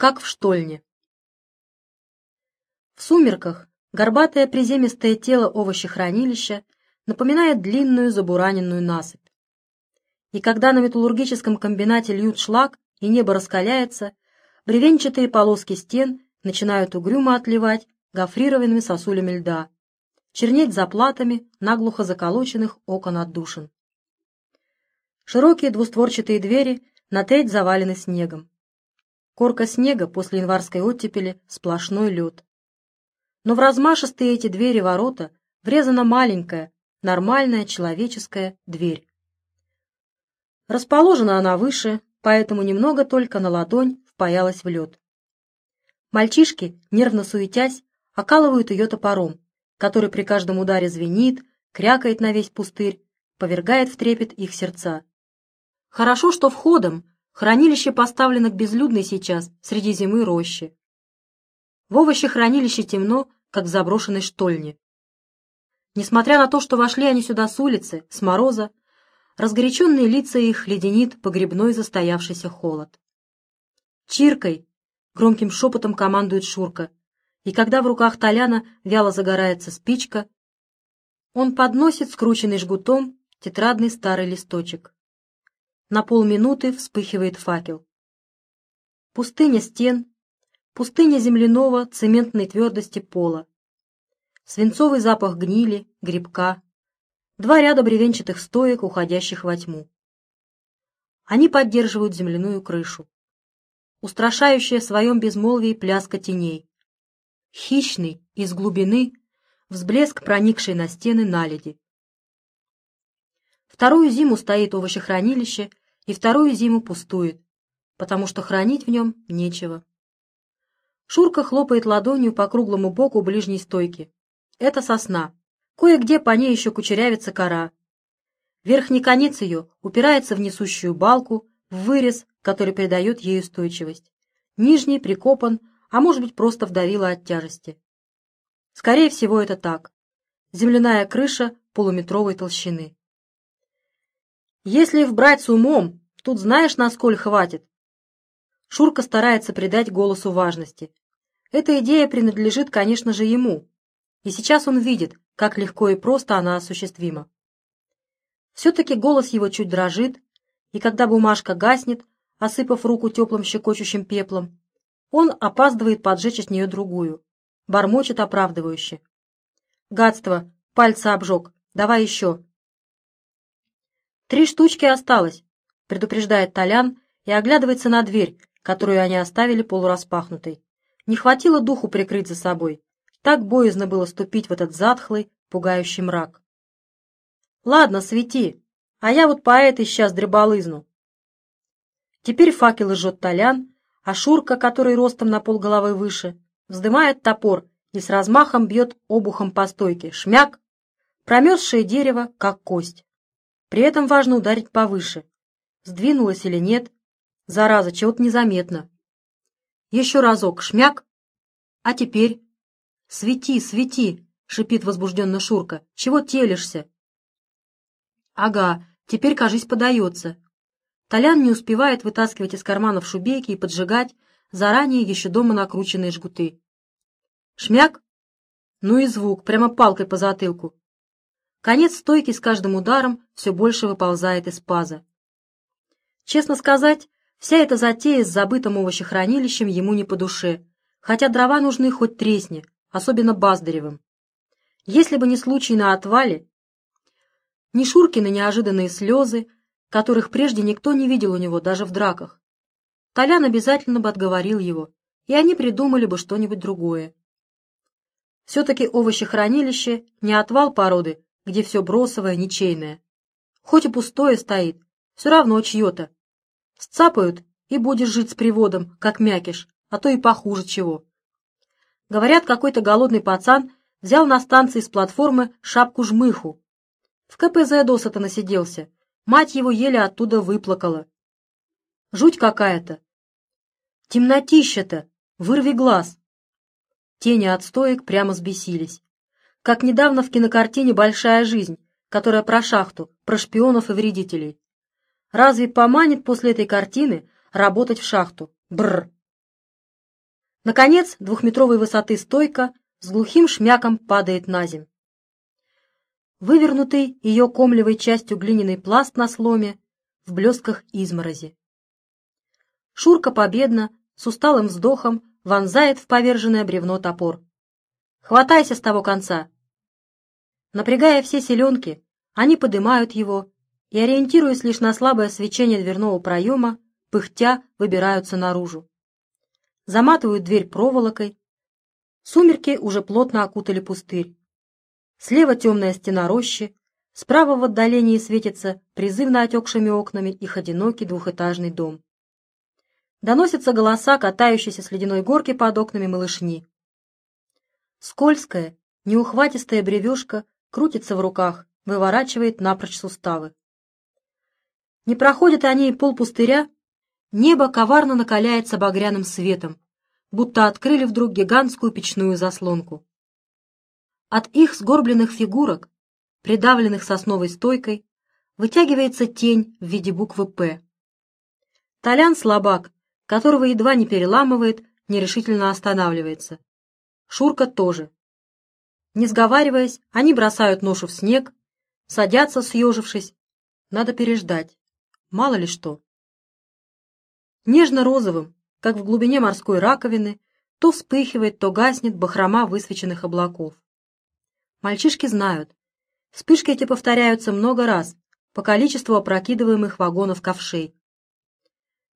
как в штольне. В сумерках горбатое приземистое тело овощехранилища напоминает длинную забураненную насыпь. И когда на металлургическом комбинате льют шлак и небо раскаляется, бревенчатые полоски стен начинают угрюмо отливать гофрированными сосулями льда, чернеть заплатами наглухо заколоченных окон отдушин. Широкие двустворчатые двери на треть завалены снегом. Корка снега после январской оттепели — сплошной лед. Но в размашистые эти двери ворота врезана маленькая, нормальная человеческая дверь. Расположена она выше, поэтому немного только на ладонь впаялась в лед. Мальчишки, нервно суетясь, окалывают ее топором, который при каждом ударе звенит, крякает на весь пустырь, повергает в трепет их сердца. Хорошо, что входом Хранилище поставлено к безлюдной сейчас, среди зимы рощи. В овощехранилище темно, как в заброшенной штольне. Несмотря на то, что вошли они сюда с улицы, с мороза, разгоряченные лица их леденит погребной застоявшийся холод. «Чиркой!» — громким шепотом командует Шурка, и когда в руках Толяна вяло загорается спичка, он подносит скрученный жгутом тетрадный старый листочек. На полминуты вспыхивает факел. Пустыня стен, пустыня земляного цементной твердости пола. Свинцовый запах гнили, грибка. Два ряда бревенчатых стоек, уходящих во тьму. Они поддерживают земляную крышу. Устрашающая в своем безмолвии пляска теней. Хищный, из глубины, взблеск проникший на стены наледи. Вторую зиму стоит овощехранилище и вторую зиму пустует, потому что хранить в нем нечего. Шурка хлопает ладонью по круглому боку ближней стойки. Это сосна. Кое-где по ней еще кучерявится кора. Верхний конец ее упирается в несущую балку, в вырез, который придает ей устойчивость. Нижний прикопан, а может быть просто вдавило от тяжести. Скорее всего, это так. Земляная крыша полуметровой толщины. Если вбрать с умом, тут знаешь, на сколь хватит. Шурка старается придать голосу важности. Эта идея принадлежит, конечно же, ему. И сейчас он видит, как легко и просто она осуществима. Все-таки голос его чуть дрожит, и когда бумажка гаснет, осыпав руку теплым щекочущим пеплом, он опаздывает поджечь от нее другую, бормочет оправдывающе. «Гадство! Пальцы обжег! Давай еще!» «Три штучки осталось», — предупреждает Толян и оглядывается на дверь, которую они оставили полураспахнутой. Не хватило духу прикрыть за собой. Так боязно было ступить в этот затхлый, пугающий мрак. «Ладно, свети, а я вот по этой сейчас дреболызну». Теперь факел жжет Толян, а Шурка, который ростом на полголовы выше, вздымает топор и с размахом бьет обухом по стойке. Шмяк! Промерзшее дерево, как кость. При этом важно ударить повыше. Сдвинулось или нет. Зараза, чего-то незаметно. Еще разок, шмяк. А теперь? Свети, свети, шипит возбужденно Шурка. Чего телишься? Ага, теперь, кажись, подается. Толян не успевает вытаскивать из карманов шубейки и поджигать заранее еще дома накрученные жгуты. Шмяк? Ну и звук, прямо палкой по затылку. Конец стойки с каждым ударом все больше выползает из паза. Честно сказать, вся эта затея с забытым овощехранилищем ему не по душе, хотя дрова нужны хоть тресни, особенно Баздаревым. Если бы не случай на отвале, ни Шуркины неожиданные слезы, которых прежде никто не видел у него даже в драках, Толян обязательно бы отговорил его, и они придумали бы что-нибудь другое. Все-таки овощехранилище не отвал породы, где все бросовое, ничейное. Хоть и пустое стоит, все равно чье-то. Сцапают, и будешь жить с приводом, как мякиш, а то и похуже чего. Говорят, какой-то голодный пацан взял на станции с платформы шапку-жмыху. В КПЗ досыта насиделся, мать его еле оттуда выплакала. Жуть какая-то. Темнотища-то, вырви глаз. Тени от стоек прямо сбесились как недавно в кинокартине «Большая жизнь», которая про шахту, про шпионов и вредителей. Разве поманит после этой картины работать в шахту? Бррр. Наконец, двухметровой высоты стойка с глухим шмяком падает на земь. Вывернутый ее комлевой частью глиняный пласт на сломе в блесках изморози. Шурка победно, с усталым вздохом, вонзает в поверженное бревно топор. «Хватайся с того конца!» Напрягая все селенки, они поднимают его и, ориентируясь лишь на слабое свечение дверного проема, пыхтя выбираются наружу. Заматывают дверь проволокой. Сумерки уже плотно окутали пустырь. Слева темная стена рощи, справа в отдалении светится призывно отекшими окнами их одинокий двухэтажный дом. Доносятся голоса, катающиеся с ледяной горки под окнами малышни. Скользкая, неухватистая бревешка крутится в руках, выворачивает напрочь суставы. Не проходят они и полпустыря, небо коварно накаляется багряным светом, будто открыли вдруг гигантскую печную заслонку. От их сгорбленных фигурок, придавленных сосновой стойкой, вытягивается тень в виде буквы «П». Толян слабак, которого едва не переламывает, нерешительно останавливается. Шурка тоже. Не сговариваясь, они бросают ношу в снег, садятся, съежившись. Надо переждать. Мало ли что. Нежно-розовым, как в глубине морской раковины, то вспыхивает, то гаснет бахрома высвеченных облаков. Мальчишки знают. Вспышки эти повторяются много раз по количеству опрокидываемых вагонов ковшей.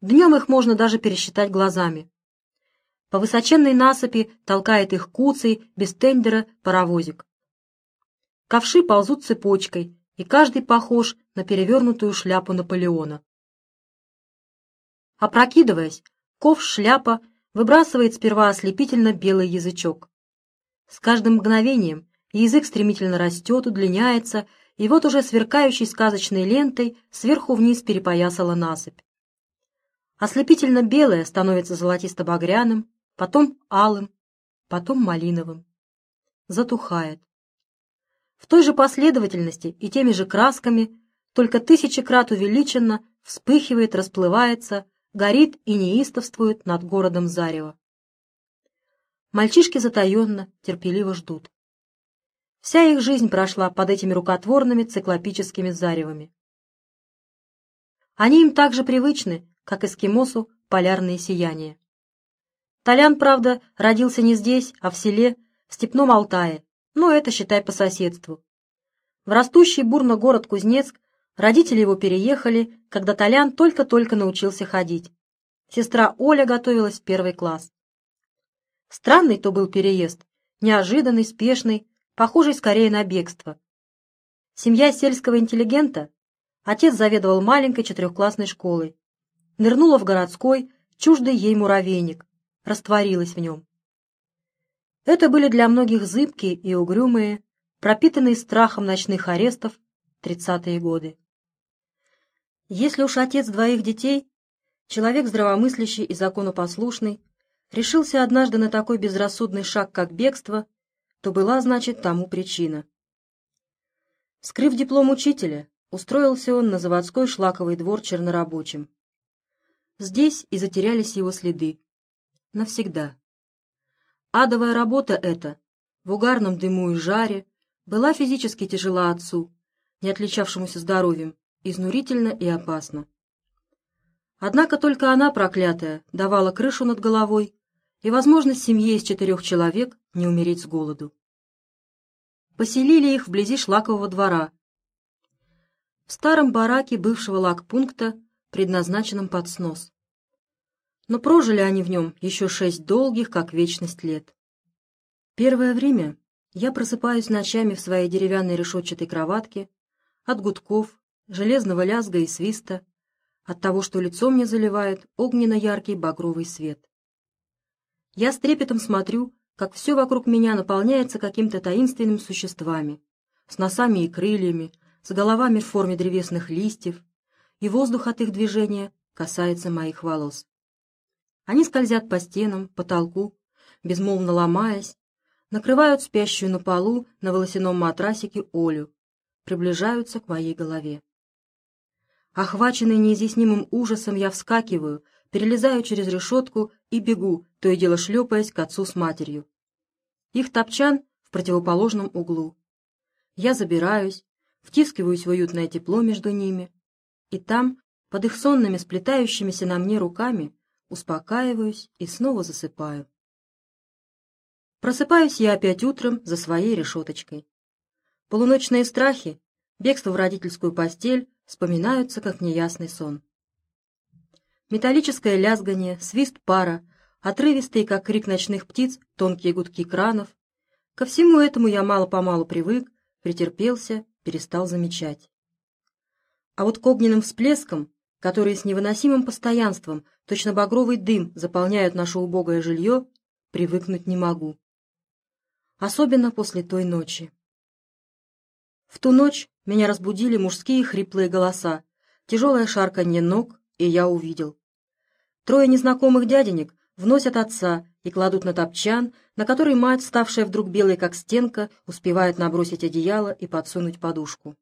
Днем их можно даже пересчитать глазами. По высоченной насыпи толкает их куцый, без тендера, паровозик. Ковши ползут цепочкой, и каждый похож на перевернутую шляпу Наполеона. Опрокидываясь, ковш-шляпа выбрасывает сперва ослепительно белый язычок. С каждым мгновением язык стремительно растет, удлиняется, и вот уже сверкающей сказочной лентой сверху вниз перепоясала насыпь. Ослепительно белое становится золотисто-багряным, потом алым, потом малиновым. Затухает. В той же последовательности и теми же красками, только тысячи крат увеличенно, вспыхивает, расплывается, горит и неистовствует над городом Зарево. Мальчишки затаенно, терпеливо ждут. Вся их жизнь прошла под этими рукотворными циклопическими заревами. Они им так же привычны, как эскимосу полярные сияния. Толян, правда, родился не здесь, а в селе, в степном Алтае, но это, считай, по соседству. В растущий бурно город Кузнецк родители его переехали, когда Толян только-только научился ходить. Сестра Оля готовилась в первый класс. Странный то был переезд, неожиданный, спешный, похожий скорее на бегство. Семья сельского интеллигента, отец заведовал маленькой четырехклассной школой, нырнула в городской, чуждый ей муравейник, растворилась в нем. Это были для многих зыбкие и угрюмые, пропитанные страхом ночных арестов тридцатые годы. Если уж отец двоих детей, человек здравомыслящий и законопослушный, решился однажды на такой безрассудный шаг, как бегство, то была, значит, тому причина. Скрыв диплом учителя, устроился он на заводской шлаковый двор чернорабочим. Здесь и затерялись его следы. Навсегда. Адовая работа эта, в угарном дыму и жаре, была физически тяжела отцу, не отличавшемуся здоровьем, изнурительно и опасно. Однако только она, проклятая, давала крышу над головой и возможность семье из четырех человек не умереть с голоду. Поселили их вблизи шлакового двора. В старом бараке бывшего лагпункта предназначенном под снос. Но прожили они в нем еще шесть долгих, как вечность лет. Первое время я просыпаюсь ночами в своей деревянной решетчатой кроватке от гудков, железного лязга и свиста, от того, что лицо мне заливает огненно-яркий багровый свет. Я с трепетом смотрю, как все вокруг меня наполняется каким-то таинственными существами, с носами и крыльями, с головами в форме древесных листьев, и воздух от их движения касается моих волос. Они скользят по стенам, потолку, безмолвно ломаясь, накрывают спящую на полу на волосяном матрасике Олю, приближаются к моей голове. Охваченный неизъяснимым ужасом, я вскакиваю, перелезаю через решетку и бегу, то и дело шлепаясь к отцу с матерью. Их топчан в противоположном углу. Я забираюсь, втискиваюсь в уютное тепло между ними, и там, под их сонными сплетающимися на мне руками, успокаиваюсь и снова засыпаю. Просыпаюсь я опять утром за своей решеточкой. Полуночные страхи, бегство в родительскую постель вспоминаются, как неясный сон. Металлическое лязгание, свист пара, отрывистые, как крик ночных птиц, тонкие гудки кранов. Ко всему этому я мало-помалу привык, претерпелся, перестал замечать. А вот к огненным всплескам, которые с невыносимым постоянством, точно багровый дым, заполняют наше убогое жилье, привыкнуть не могу. Особенно после той ночи. В ту ночь меня разбудили мужские хриплые голоса, тяжелое шарканье ног, и я увидел. Трое незнакомых дяденек вносят отца и кладут на топчан, на который мать, ставшая вдруг белой как стенка, успевает набросить одеяло и подсунуть подушку.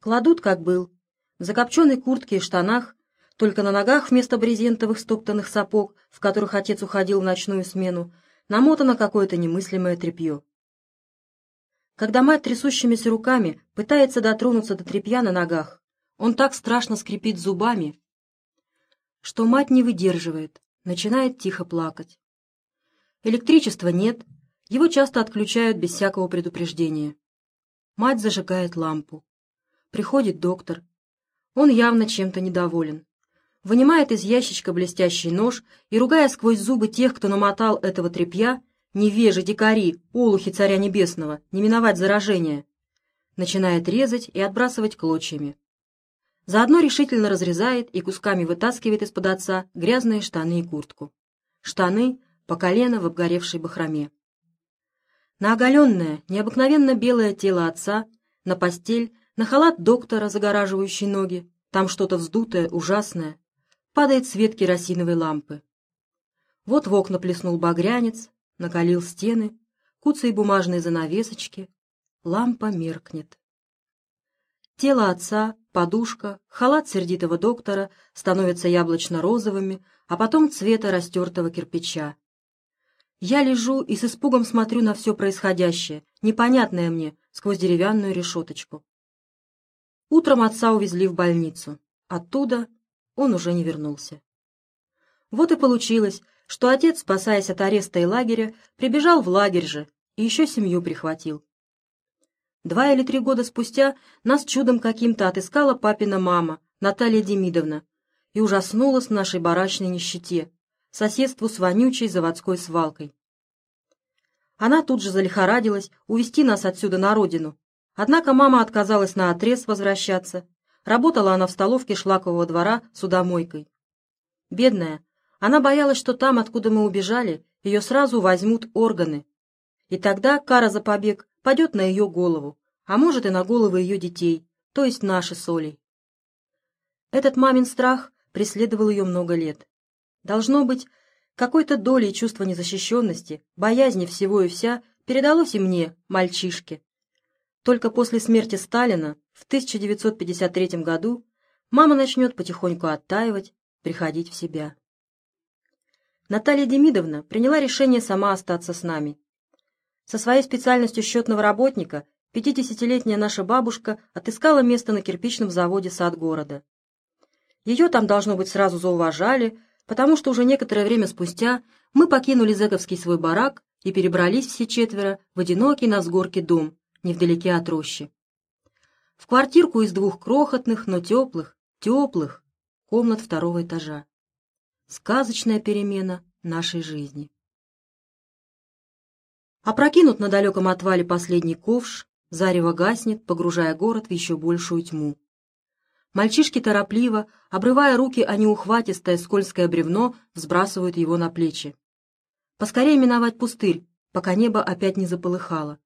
Кладут, как был, в закопченной куртке и штанах, только на ногах вместо брезентовых стоптанных сапог, в которых отец уходил в ночную смену, намотано какое-то немыслимое тряпье. Когда мать трясущимися руками пытается дотронуться до тряпья на ногах, он так страшно скрипит зубами, что мать не выдерживает, начинает тихо плакать. Электричества нет, его часто отключают без всякого предупреждения. Мать зажигает лампу. Приходит доктор. Он явно чем-то недоволен. Вынимает из ящичка блестящий нож и, ругая сквозь зубы тех, кто намотал этого тряпья, невежи, дикари, олухи царя небесного, не миновать заражения, начинает резать и отбрасывать клочьями. Заодно решительно разрезает и кусками вытаскивает из-под отца грязные штаны и куртку. Штаны по колено в обгоревшей бахроме. На оголенное, необыкновенно белое тело отца, на постель, на халат доктора, загораживающий ноги, там что-то вздутое, ужасное, падает свет керосиновой лампы. Вот в окна плеснул багрянец, накалил стены, куцые бумажные занавесочки, лампа меркнет. Тело отца, подушка, халат сердитого доктора становятся яблочно-розовыми, а потом цвета растертого кирпича. Я лежу и с испугом смотрю на все происходящее, непонятное мне, сквозь деревянную решеточку. Утром отца увезли в больницу. Оттуда он уже не вернулся. Вот и получилось, что отец, спасаясь от ареста и лагеря, прибежал в лагерь же и еще семью прихватил. Два или три года спустя нас чудом каким-то отыскала папина мама, Наталья Демидовна, и ужаснулась нашей барачной нищете, соседству с вонючей заводской свалкой. Она тут же залихорадилась увести нас отсюда на родину. Однако мама отказалась на отрез возвращаться. Работала она в столовке шлакового двора судомойкой. Бедная, она боялась, что там, откуда мы убежали, ее сразу возьмут органы. И тогда кара за побег падет на ее голову, а может и на головы ее детей, то есть наши соли. Этот мамин страх преследовал ее много лет. Должно быть, какой-то долей чувства незащищенности, боязни всего и вся передалось и мне, мальчишке. Только после смерти Сталина в 1953 году мама начнет потихоньку оттаивать, приходить в себя. Наталья Демидовна приняла решение сама остаться с нами. Со своей специальностью счетного работника 50-летняя наша бабушка отыскала место на кирпичном заводе «Сад города». Ее там, должно быть, сразу зауважали, потому что уже некоторое время спустя мы покинули Зековский свой барак и перебрались все четверо в одинокий на взгорке дом, невдалеке от рощи. В квартирку из двух крохотных, но теплых, теплых комнат второго этажа. Сказочная перемена нашей жизни. Опрокинут на далеком отвале последний ковш, зарево гаснет, погружая город в еще большую тьму. Мальчишки торопливо, обрывая руки о неухватистое скользкое бревно, взбрасывают его на плечи. Поскорее миновать пустырь, пока небо опять не заполыхало.